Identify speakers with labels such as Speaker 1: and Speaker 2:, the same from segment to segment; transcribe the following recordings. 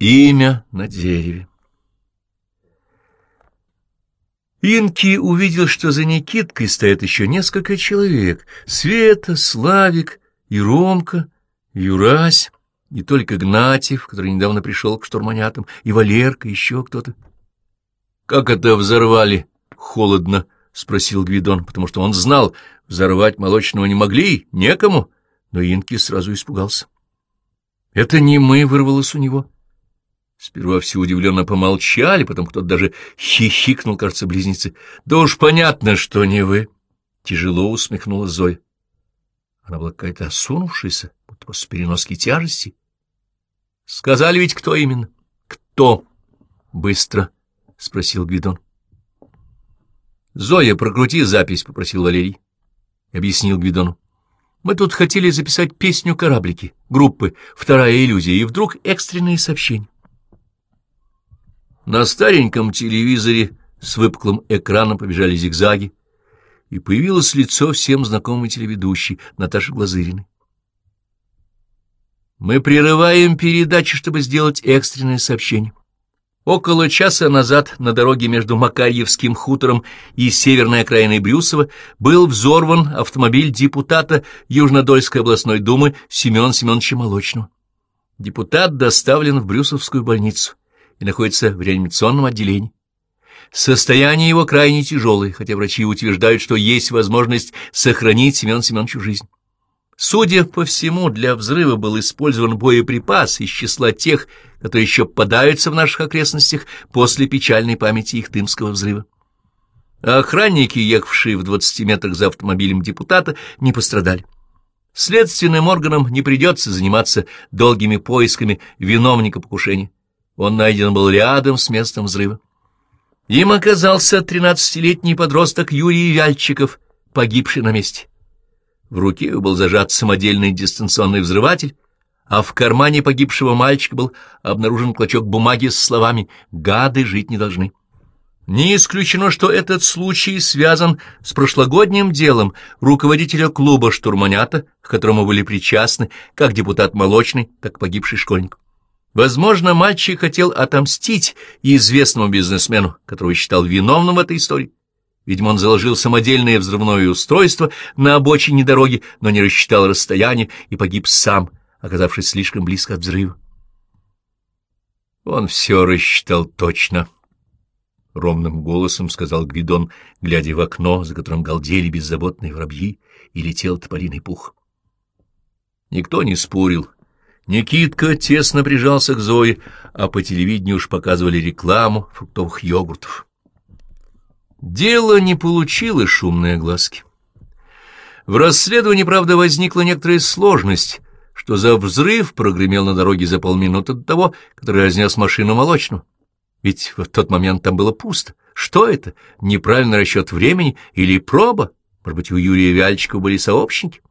Speaker 1: Имя на дереве. Инки увидел, что за Никиткой стоят еще несколько человек. Света, Славик и Ромка, Юрась, и только Гнатьев, который недавно пришел к штурманятам, и Валерка, еще кто-то. — Как это взорвали? — холодно спросил Гвидон, потому что он знал, взорвать молочного не могли, некому, но Инки сразу испугался. — Это не мы, — вырвалось у него. — Сперва все удивленно помолчали, потом кто-то даже хихикнул, кажется, близнецы. — Да уж понятно, что не вы. Тяжело усмехнулась Зоя. Она была какая-то осунувшаяся, будто после переноски тяжести. — Сказали ведь, кто именно? — Кто? — Быстро, — спросил Гвидон. — Зоя, прокрути запись, — попросил Валерий. — объяснил Гвидону. — Мы тут хотели записать песню «Кораблики» группы «Вторая иллюзия», и вдруг экстренные сообщения. На стареньком телевизоре с выпуклым экраном побежали зигзаги, и появилось лицо всем знакомой телеведущей Наташи Глазыриной. Мы прерываем передачу, чтобы сделать экстренное сообщение. Около часа назад на дороге между Макарьевским хутором и северной окраиной Брюсова был взорван автомобиль депутата Южнодольской областной думы Семен Семеновича Молочного. Депутат доставлен в Брюсовскую больницу и находится в реанимационном отделении. Состояние его крайне тяжелое, хотя врачи утверждают, что есть возможность сохранить Семен Семеновичу жизнь. Судя по всему, для взрыва был использован боеприпас из числа тех, которые еще попадаются в наших окрестностях после печальной памяти Ихтымского взрыва. охранники, ехавшие в 20 метрах за автомобилем депутата, не пострадали. Следственным органам не придется заниматься долгими поисками виновника покушения. Он найден был рядом с местом взрыва. Им оказался тринадцатилетний подросток Юрий Вяльчиков, погибший на месте. В руке был зажат самодельный дистанционный взрыватель, а в кармане погибшего мальчика был обнаружен клочок бумаги с словами «Гады жить не должны». Не исключено, что этот случай связан с прошлогодним делом руководителя клуба «Штурманята», к которому были причастны как депутат Молочный, так и погибший школьник. Возможно, мальчик хотел отомстить известному бизнесмену, которого считал виновным в этой истории. Видимо, он заложил самодельное взрывное устройство на обочине дороги, но не рассчитал расстояние и погиб сам, оказавшись слишком близко от взрыва. Он все рассчитал точно. — ровным голосом сказал Гвидон, глядя в окно, за которым галдели беззаботные воробьи, и летел тополиный пух. Никто не спорил Никитка тесно прижался к Зое, а по телевидению уж показывали рекламу фруктовых йогуртов. Дело не получило шумной огласки. В расследовании, правда, возникла некоторая сложность, что за взрыв прогремел на дороге за полминуты до того, который разнес машину молочную. Ведь в тот момент там было пусто. Что это? Неправильный расчет времени или проба? Может быть, у Юрия Вяльчикова были сообщники?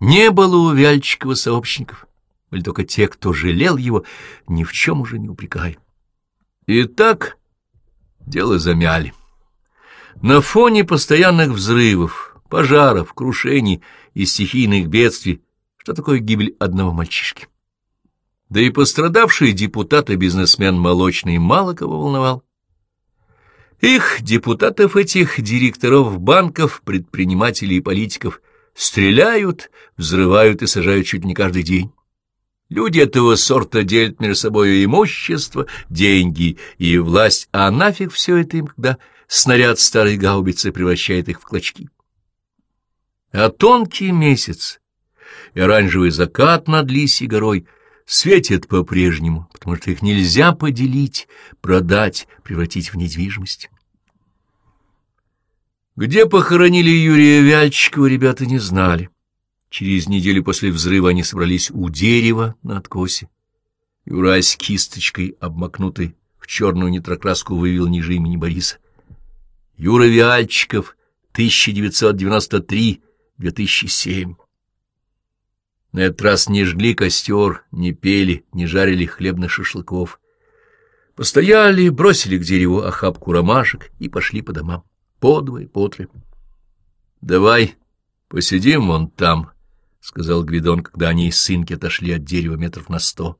Speaker 1: Не было у Вяльчикова сообщников или только те, кто жалел его, ни в чем уже не упрекая. Итак, дело замяли. На фоне постоянных взрывов, пожаров, крушений и стихийных бедствий, что такое гибель одного мальчишки? Да и пострадавший депутат и бизнесмен Молочный мало кого волновал. Их, депутатов этих, директоров банков, предпринимателей и политиков, стреляют, взрывают и сажают чуть не каждый день. Люди этого сорта делят между собой имущество, деньги и власть, а нафиг все это им, когда снаряд старой гаубицы превращает их в клочки. А тонкий месяц и оранжевый закат над Лисьей горой светят по-прежнему, потому что их нельзя поделить, продать, превратить в недвижимость. Где похоронили Юрия Вяльчикова, ребята не знали. Через неделю после взрыва они собрались у дерева на откосе. Юрась кисточкой, обмакнутой в черную нитрокраску, вывел ниже имени Бориса. Юра Виальчиков, 1993-2007. На этот раз не жгли костер, не пели, не жарили хлебных шашлыков. Постояли, бросили к дереву охапку ромашек и пошли по домам. Подвое, потрое. — Давай посидим вон там, — сказал Гвидон, когда они и сынки отошли от дерева метров на сто.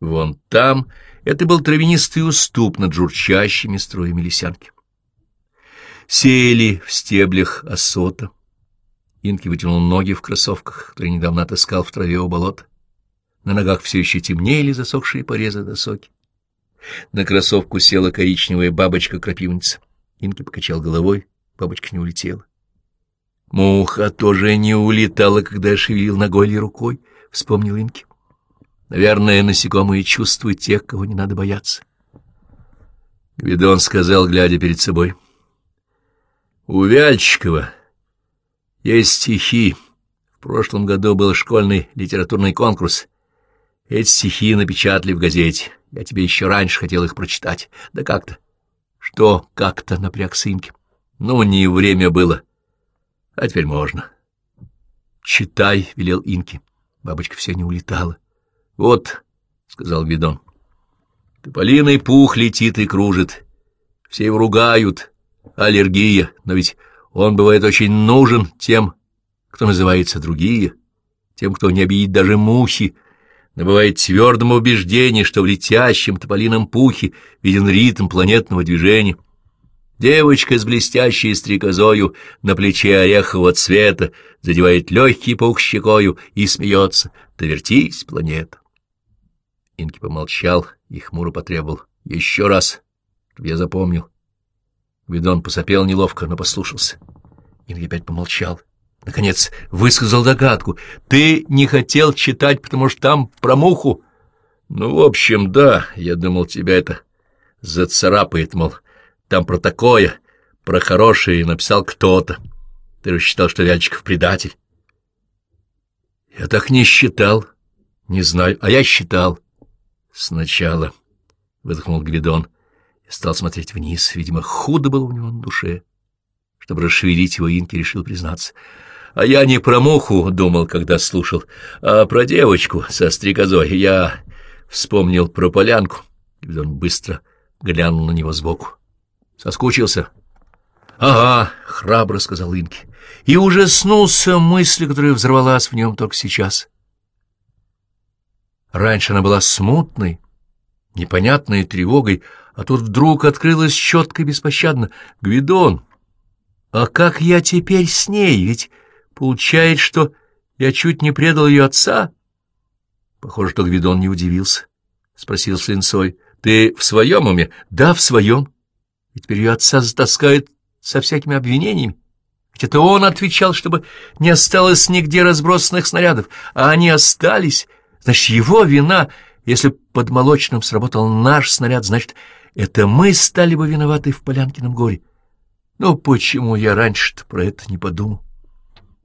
Speaker 1: Вон там это был травянистый уступ над журчащими строями лисянки. Сели в стеблях осота. Инки вытянул ноги в кроссовках, которые недавно отыскал в траве у болота. На ногах все еще темнели засохшие порезы досоки. На кроссовку села коричневая бабочка-крапивница. Инки покачал головой, бабочка не улетела. Муха тоже не улетала, когда я шевелил ногой или рукой, — вспомнил Инки. Наверное, насекомые чувствуют тех, кого не надо бояться. Гвидон сказал, глядя перед собой. У Вяльчикова есть стихи. В прошлом году был школьный литературный конкурс. Эти стихи напечатали в газете. Я тебе еще раньше хотел их прочитать. Да как-то. Что как-то напряг сынки. Ну, не время было. А теперь можно. Читай, — велел Инки. Бабочка все не улетала. Вот, — сказал Гвидон. Тополиный пух летит и кружит. Все его ругают. Аллергия. Но ведь он бывает очень нужен тем, кто называется другие, тем, кто не обидит даже мухи, но бывает твердым убеждением, что в летящем тополином пухе виден ритм планетного движения. Девочка с блестящей стрекозою на плече орехового цвета задевает легкий пух щекою и смеется. Довертись, планета. Инки помолчал и хмуро потребовал. Еще раз, чтобы я запомнил. Видон посопел неловко, но послушался. Инги опять помолчал. Наконец высказал догадку. Ты не хотел читать, потому что там про муху? Ну, в общем, да, я думал, тебя это зацарапает, мол, там про такое, про хорошее написал кто-то. Ты же считал, что Вяльчиков предатель. Я так не считал. Не знаю, а я считал. Сначала, — выдохнул Гвидон, и стал смотреть вниз. Видимо, худо было у него на душе. Чтобы расшевелить его, Инки решил признаться — а я не про муху думал, когда слушал, а про девочку со стрекозой. Я вспомнил про полянку. И он быстро глянул на него сбоку. Соскучился? — Ага, — храбро сказал Инки. И ужаснулся мысли, которая взорвалась в нем только сейчас. Раньше она была смутной, непонятной тревогой, а тут вдруг открылась четко и беспощадно. «Гвидон, а как я теперь с ней? Ведь Получает, что я чуть не предал ее отца? Похоже, что Гвидон не удивился. Спросил с линцой. Ты в своем уме? Да, в своем. И теперь ее отца затаскают со всякими обвинениями. Ведь это он отвечал, чтобы не осталось нигде разбросанных снарядов, а они остались. Значит, его вина, если под молочным сработал наш снаряд, значит, это мы стали бы виноваты в Полянкином горе. Ну, почему я раньше-то про это не подумал?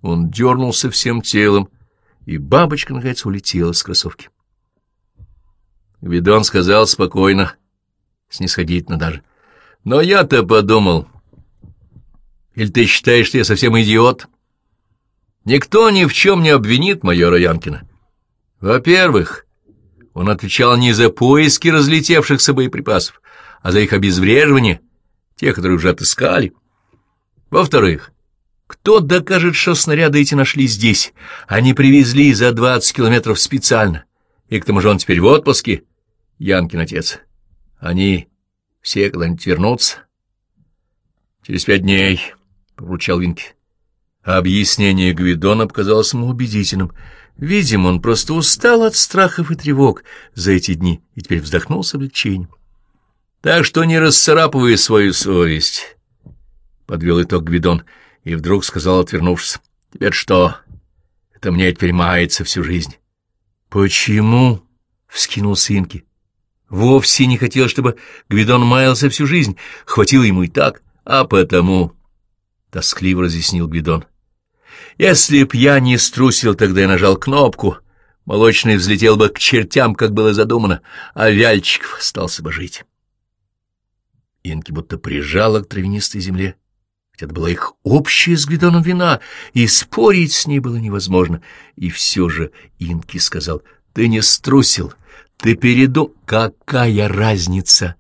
Speaker 1: Он дернулся всем телом, и бабочка, наконец, улетела с кроссовки. Видон сказал спокойно, снисходительно даже. «Но я-то подумал, или ты считаешь, что я совсем идиот? Никто ни в чем не обвинит майора Янкина. Во-первых, он отвечал не за поиски разлетевшихся боеприпасов, а за их обезвреживание, тех, которые уже отыскали. Во-вторых, кто докажет, что снаряды эти нашли здесь? Они привезли за двадцать километров специально. И к тому же он теперь в отпуске. Янкин отец. Они все когда-нибудь вернутся? Через пять дней, — поручал Винки. объяснение Гвидона показалось ему убедительным. Видимо, он просто устал от страхов и тревог за эти дни и теперь вздохнул с облегчением. Так что не расцарапывай свою совесть, — подвел итог Гвидон, — и вдруг сказал, отвернувшись, — Теперь что? Это мне теперь мается всю жизнь. — Почему? — вскинулся Инки. Вовсе не хотел, чтобы Гвидон маялся всю жизнь. Хватило ему и так. А потому... — тоскливо разъяснил Гвидон. — Если б я не струсил, тогда я нажал кнопку. Молочный взлетел бы к чертям, как было задумано, а Вяльчиков остался бы жить. Инки будто прижала к травянистой земле ведь это была их общая с Гвидоном вина, и спорить с ней было невозможно. И все же Инки сказал, ты не струсил, ты переду... Какая разница?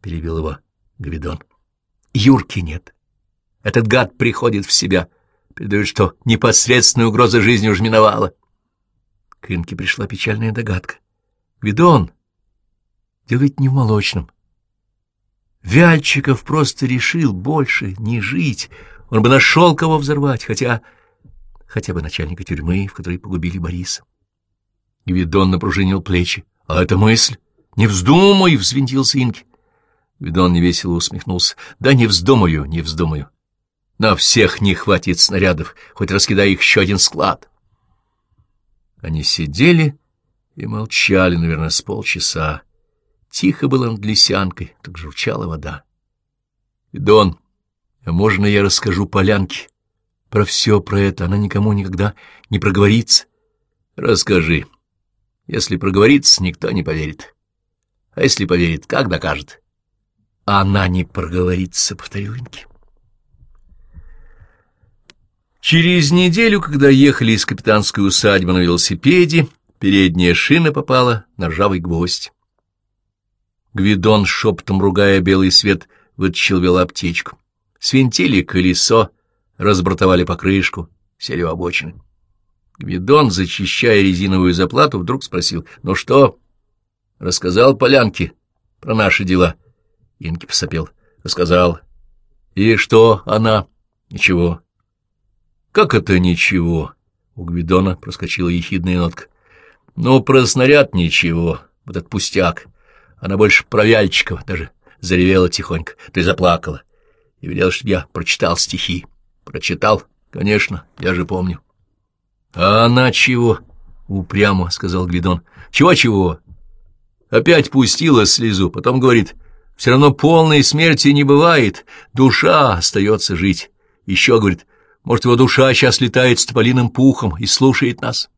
Speaker 1: Перебил его Гвидон. Юрки нет. Этот гад приходит в себя, передает, что непосредственная угроза жизни уж миновала. К Инке пришла печальная догадка. Гвидон ведь не в молочном. Вяльчиков просто решил больше не жить. Он бы нашел кого взорвать, хотя... хотя бы начальника тюрьмы, в которой погубили Бориса. Гвидон напружинил плечи. — А это мысль? Не вздумай! — взвинтился Инки. Гвидон невесело усмехнулся. — Да не вздумаю, не вздумаю. На всех не хватит снарядов, хоть раскидай их еще один склад. Они сидели и молчали, наверное, с полчаса. Тихо было над лисянкой, так журчала вода. — Дон, а можно я расскажу Полянке? Про все про это она никому никогда не проговорится. — Расскажи. Если проговорится, никто не поверит. А если поверит, как докажет? — Она не проговорится, — повторил Инки. Через неделю, когда ехали из капитанской усадьбы на велосипеде, передняя шина попала на ржавый гвоздь. Гвидон, шепотом ругая белый свет, вытащил велоаптечку. Свинтили колесо, разбортовали покрышку, сели в обочины. Гвидон, зачищая резиновую заплату, вдруг спросил, «Ну что?» «Рассказал Полянке про наши дела?» Инки посопел. «Рассказал». «И что она?» «Ничего». «Как это ничего?» У Гвидона проскочила ехидная нотка. «Ну, про снаряд ничего, вот этот пустяк. Она больше про Вяльчикова даже заревела тихонько. Ты заплакала. И велел, чтобы я прочитал стихи. Прочитал? Конечно, я же помню. — А она чего? — упрямо сказал Гвидон. Чего — Чего-чего? Опять пустила слезу, потом говорит, все равно полной смерти не бывает, душа остается жить. Еще, говорит, может, его душа сейчас летает с тополиным пухом и слушает нас.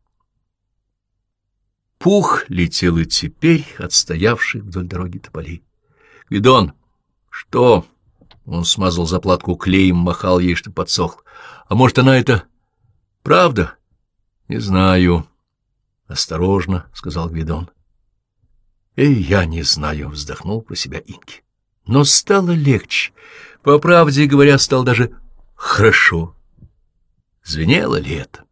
Speaker 1: — Пух летел и теперь, отстоявший вдоль дороги тополей. — Гвидон! — Что? Он смазал заплатку клеем, махал ей, что подсохл. — А может, она это... правда? — Не знаю. — Осторожно, — сказал Гвидон. — Эй, я не знаю, — вздохнул про себя Инки. Но стало легче. По правде говоря, стало даже хорошо. Звенело лето.